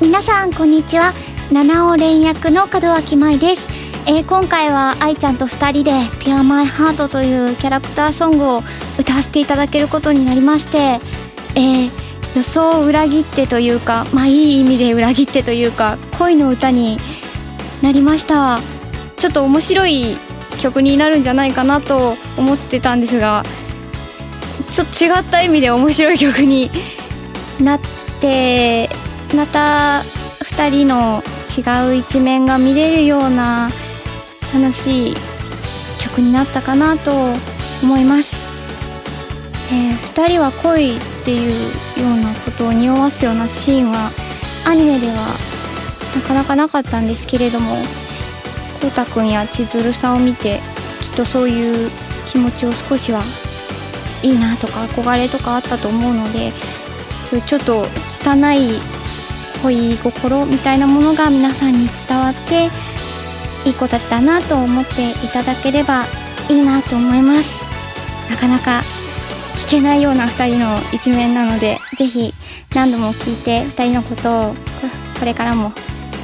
皆さんこんにちは。七尾連役の門脇舞です、えー今回は愛ちゃんと2人で「Pure My Heart」というキャラクターソングを歌わせていただけることになりまして、えー予想を裏切ってというかまあいい意味で裏切ってというか恋の歌になりました。ちょっと面白い曲になるんじゃないかなと思ってたんですがちょっと違った意味で面白い曲になってまた2人の違う一面が見れるような楽しい曲になったかなと思います、え2人は恋っていうようなことを匂わすようなシーンはアニメではなかなかなかったんですけれどもこうたくんや千鶴さんを見てきっとそういう気持ちを少しはいいなとか憧れとかあったと思うのでそういうちょっと拙い恋心みたいなものが皆さんに伝わっていい子たちだなと思っていただければいいなと思います。なかなか聞けないような2人の一面なのでぜひ何度も聞いて2人のことをこれからも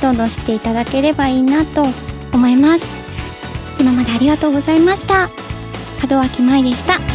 どんどん知っていただければいいなと思います。今までありがとうございました。門脇舞でした。